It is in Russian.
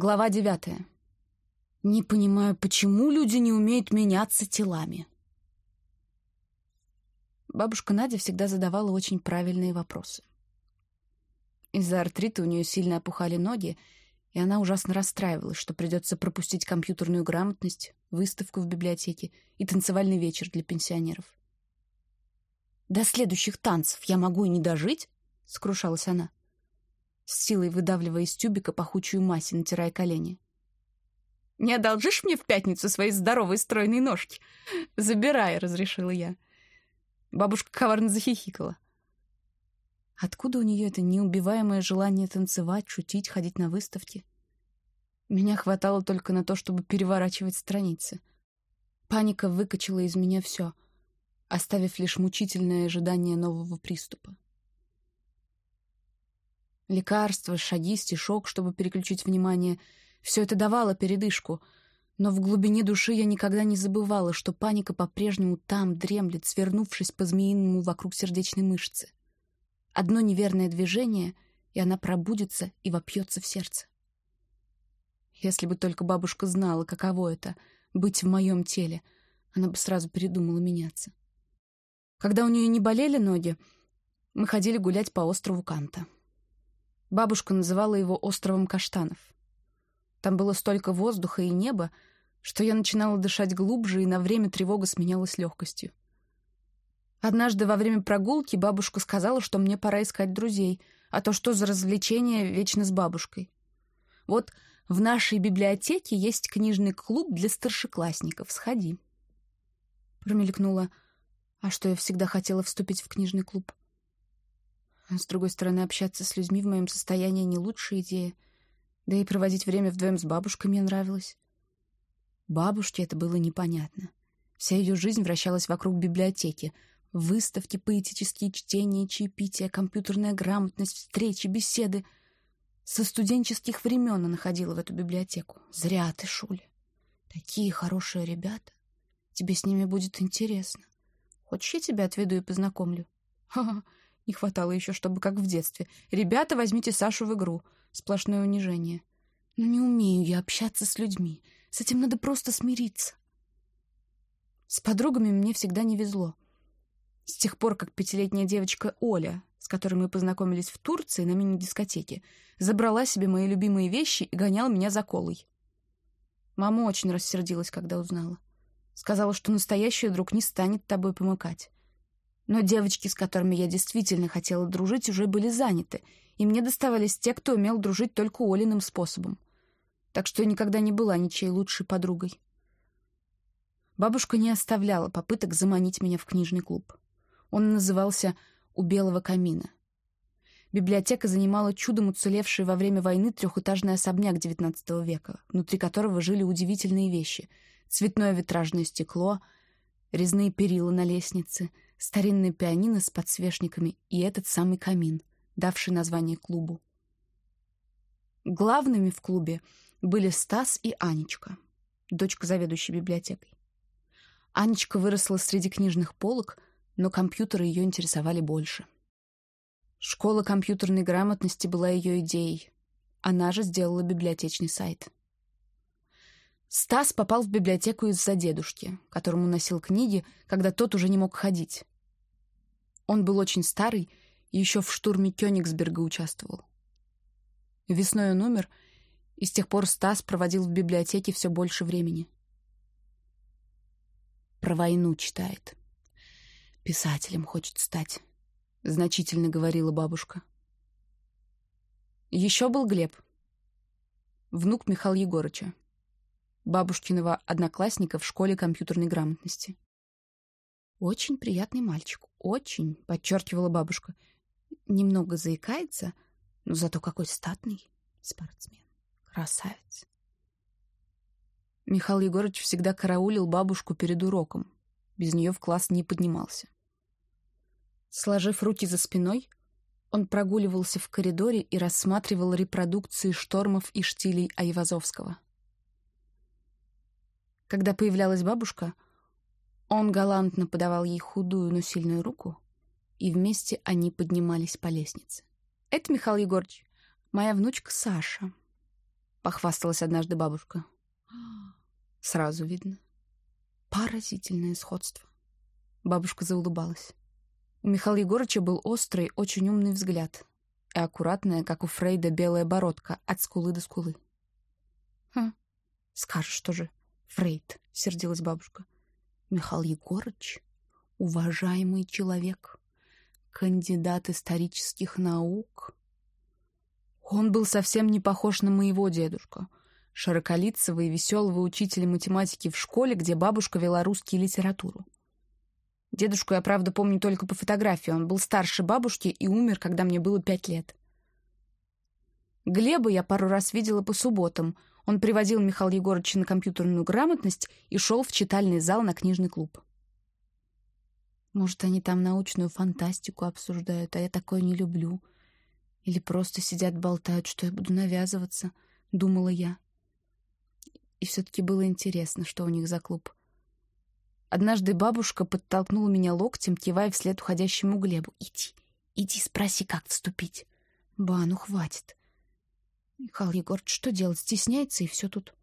Глава девятая. Не понимаю, почему люди не умеют меняться телами. Бабушка Надя всегда задавала очень правильные вопросы. Из-за артрита у нее сильно опухали ноги, и она ужасно расстраивалась, что придется пропустить компьютерную грамотность, выставку в библиотеке и танцевальный вечер для пенсионеров. «До следующих танцев я могу и не дожить?» — скрушалась она, с силой выдавливая из тюбика пахучую мазь и натирая колени. «Не одолжишь мне в пятницу свои здоровые стройные ножки?» «Забирай», — разрешила я. Бабушка коварно захихикала. Откуда у нее это неубиваемое желание танцевать, шутить, ходить на выставки? Меня хватало только на то, чтобы переворачивать страницы. Паника выкачала из меня все, оставив лишь мучительное ожидание нового приступа. Лекарства, шаги, стишок, чтобы переключить внимание — все это давало передышку, но в глубине души я никогда не забывала, что паника по-прежнему там дремлет, свернувшись по-змеиному вокруг сердечной мышцы. Одно неверное движение, и она пробудится и вопьется в сердце. Если бы только бабушка знала, каково это — быть в моем теле, она бы сразу передумала меняться. Когда у нее не болели ноги, мы ходили гулять по острову Канта. Бабушка называла его островом каштанов. Там было столько воздуха и неба, что я начинала дышать глубже, и на время тревога сменялась легкостью. Однажды во время прогулки бабушка сказала, что мне пора искать друзей, а то что за развлечение вечно с бабушкой. Вот в нашей библиотеке есть книжный клуб для старшеклассников. Сходи. Промелькнула. А что, я всегда хотела вступить в книжный клуб? А с другой стороны, общаться с людьми в моем состоянии не лучшая идея. Да и проводить время вдвоем с бабушкой мне нравилось. Бабушке это было непонятно. Вся ее жизнь вращалась вокруг библиотеки — Выставки, поэтические чтения, чаепития, компьютерная грамотность, встречи, беседы. Со студенческих времен она ходила в эту библиотеку. Зря ты, Шуля. Такие хорошие ребята. Тебе с ними будет интересно. Хочешь, я тебя отведу и познакомлю? Ха-ха, не хватало еще, чтобы как в детстве. Ребята, возьмите Сашу в игру. Сплошное унижение. Но не умею я общаться с людьми. С этим надо просто смириться. С подругами мне всегда не везло. С тех пор, как пятилетняя девочка Оля, с которой мы познакомились в Турции на мини-дискотеке, забрала себе мои любимые вещи и гоняла меня за колой. Мама очень рассердилась, когда узнала. Сказала, что настоящий друг не станет тобой помыкать. Но девочки, с которыми я действительно хотела дружить, уже были заняты, и мне доставались те, кто умел дружить только Олиным способом. Так что я никогда не была ничьей лучшей подругой. Бабушка не оставляла попыток заманить меня в книжный клуб. Он назывался «У белого камина». Библиотека занимала чудом уцелевший во время войны трехэтажный особняк XIX века, внутри которого жили удивительные вещи. Цветное витражное стекло, резные перила на лестнице, старинное пианино с подсвечниками и этот самый камин, давший название клубу. Главными в клубе были Стас и Анечка, дочка заведующей библиотекой. Анечка выросла среди книжных полок — но компьютеры ее интересовали больше. Школа компьютерной грамотности была ее идеей. Она же сделала библиотечный сайт. Стас попал в библиотеку из-за дедушки, которому носил книги, когда тот уже не мог ходить. Он был очень старый и еще в штурме Кёнигсберга участвовал. Весной он умер, и с тех пор Стас проводил в библиотеке все больше времени. Про войну читает. «Писателем хочет стать», — значительно говорила бабушка. Еще был Глеб, внук Михаила Егорыча, бабушкиного одноклассника в школе компьютерной грамотности. «Очень приятный мальчик, очень», — подчеркивала бабушка. «Немного заикается, но зато какой статный спортсмен, красавец». Михаил Егорович всегда караулил бабушку перед уроком. Без нее в класс не поднимался. Сложив руки за спиной, он прогуливался в коридоре и рассматривал репродукции штормов и штилей Айвазовского. Когда появлялась бабушка, он галантно подавал ей худую, но сильную руку, и вместе они поднимались по лестнице. «Это, Михаил Егорович, моя внучка Саша». — похвасталась однажды бабушка. Сразу видно. Поразительное сходство. Бабушка заулыбалась. У Михаила Егорыча был острый, очень умный взгляд и аккуратная, как у Фрейда, белая бородка от скулы до скулы. «Хм, скажешь тоже, Фрейд», — сердилась бабушка. «Михаил Егорыч — уважаемый человек, кандидат исторических наук». Он был совсем не похож на моего дедушку, широколицего и веселого учителя математики в школе, где бабушка вела русский литературу. Дедушку я, правда, помню только по фотографии. Он был старше бабушки и умер, когда мне было пять лет. Глеба я пару раз видела по субботам. Он приводил Михаила Егоровича на компьютерную грамотность и шел в читальный зал на книжный клуб. Может, они там научную фантастику обсуждают, а я такое не люблю. Или просто сидят болтают, что я буду навязываться, думала я. И все-таки было интересно, что у них за клуб. Однажды бабушка подтолкнула меня локтем, кивая вслед уходящему Глебу. «Иди, иди, спроси, как вступить». «Ба, ну хватит». Михаил Егорович, что делать? Стесняется, и все тут.